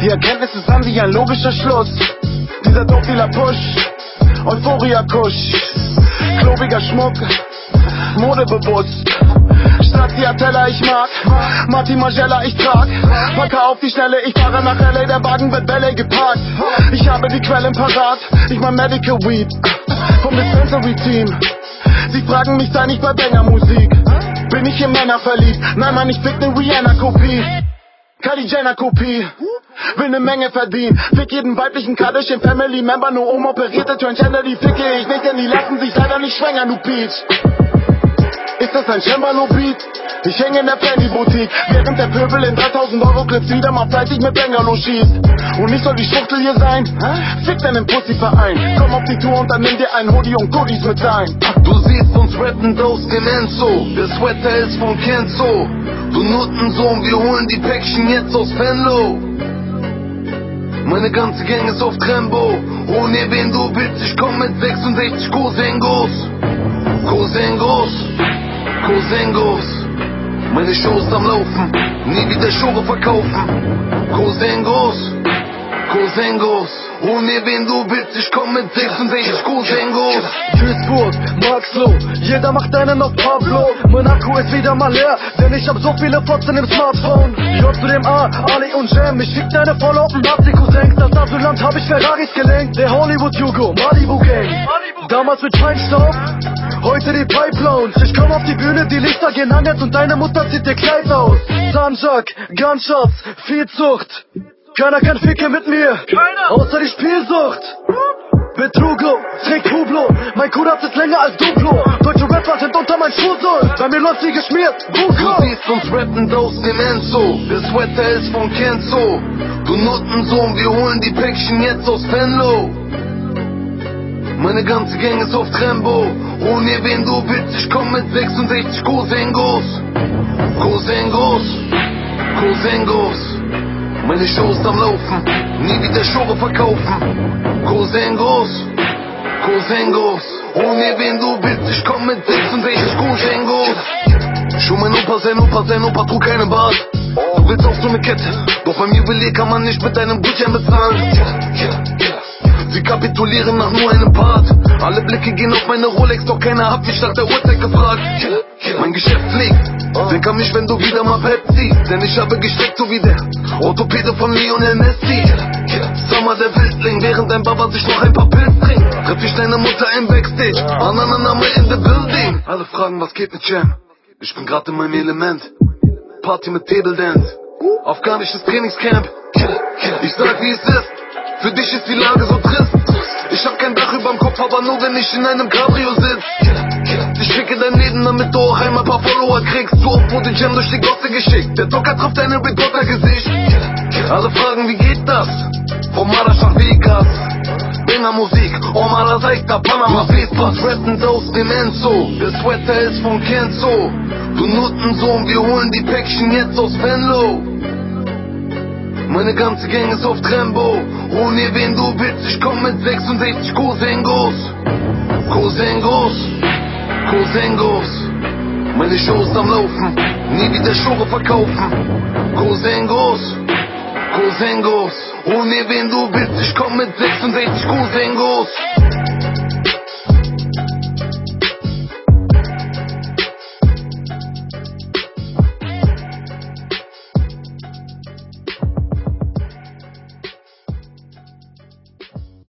Die Erkenntnis ist an sich ein logischer Schluss. Dieser Dopedealer Push, Euphoria Kusch, klobiger Schmuck, modebewusst. Stracciatella, ich mag. Marti Magella, ich trag. Packer auf die Schnelle, ich fahre nach LA, der Wagen wird Ballet geparkt. Ich habe die Quellen parat, ich mein Medical Weed. Vom Dispensary Team. Sie fragen mich, sei nicht bei Banger Musik. Bin ich in Männer verliebt? Nein, Mann, ich fick ne Rihanna-Kopie. Kylie Jenner Kopie. Will ne Menge verdienen. Fick jeden weiblichen Kardashian Family Member, nur umoperierte Transgender, die ficke ich nicht, denn die lassen sich leider nicht schwängern, du Peach. Ist das ein Cembalo-Beat? Ich hänge in der Penny-Boutique, während der Pöbel in 3000 Euro Clips wieder mal fleißig mit Bengalo schießt. Und ich soll die Schwuchtel hier sein? Fick deinen Pussy-Verein. Komm auf die Tour und dann nimm dir ein Hoodie und Goodies mit rein. Du siehst uns rappen aus dem Enzo, der Sweater ist von Kenzo. Du Nuttensohn, wir holen die Päckchen jetzt aus Venlo. Meine ganze Gang ist auf Trembo. Ohne wen du willst, ich komm mit 66 Cousin-Gos. Cousin-Gos. Cousin-Gos. Meine Show ist am Laufen, nie wieder Show verkaufen. Cousin-Gos. Cousin-Gos. Ohne wen du willst, ich komm mit 66 Cousin-Gos. Duisburg, Maxlow, jeder macht einen auf Pablo. Mein Akku ist wieder mal leer, denn ich hab so viele Fotzen im Smartphone. J zu dem A, Ali und Jam, ich fick deine vollaufen Nazi-Cousins. Das Asylant hab ich Ferraris gelenkt, der Hollywood-Hugo, Malibu-Gang. Damals mit Feinstaub, heute die Pipelines. Ich komm auf die Bühne, die Lichter gehen an und deine Mutter zieht dir Kleid aus. Sanjak, Gunshots, Viehzucht. Keiner kann ficken mit mir, Keiner. außer die Spielsucht. Betrugo, trägt Hublot, mein Kurat ist länger als Duplo. Deutsche Rapper sind unter mein Schuhsohl, bei mir läuft sie geschmiert, Buko. Du siehst uns rappen aus dem Enzo, der Sweater ist von Kenzo. Du Nuttensohn, wir holen die Päckchen jetzt aus Venlo. Meine ganze Gang ist auf Trembo, ohne wen du willst, ich komm mit 66 Cousin-Gos. Cousin-Gos, Cousin-Gos. Meine Show ist am Laufen, nie wieder Show verkaufen. Cousin-Gos, Cousin-Gos. Ohne wen du willst, ich komm mit 66 Cousin-Gos. Schon mein Opa, sein Opa, sein Opa trug keinen Bart. Du willst auch so eine Kette, doch beim Juwelier kann man nicht mit deinem Gutschein bezahlen. Sie kapitulieren nach nur einem Part. Alle Blicke gehen auf meine Rolex, doch keiner hat mich nach der Uhrzeit gefragt. Mein Geschäft fliegt, denk an mich, wenn du wieder mal Pepsi. Denn ich habe gestreckt, so wie der Orthopäde von Lionel Messi. Summer der Wildling, während dein Baba sich noch ein paar Pilz trinkt. Treff ich deine Mutter im Backstage, Ananame in the building. Alle fragen, was geht mit Jam? Ich bin grad in meinem Element. Party mit Table Dance. Afghanisches Trainingscamp. Ich sag, wie es ist. Für dich ist die Lage so trist. Ich hab kein Dach überm Kopf, aber nur wenn ich in einem Cabrio sitz. Ich ficke dein Leben, damit du auch einmal paar Follower kriegst. Zu oft wurde Jam durch die Gosse geschickt. Der Docker trifft deine Reporter-Gesicht. Alle fragen, wie geht das? Vom Marasch nach Vegas. Banger Musik, Omar Seikta, Panama Paper. Rappen aus dem Enzo, der Sweater ist von Kenzo. Du Nuttensohn, wir holen die Päckchen jetzt aus Venlo. Meine ganze Gang ist auf Trembo. Ohne wen du willst, ich komm mit 66 Cousin-Gos. Cousin-Gos, Cousin-Gos. Meine Show ist am Laufen, nie wieder Show verkaufen. Cousin-Gos, Cousin-Gos. Ohne wen du willst, ich komm mit 66 Cousin-Gos.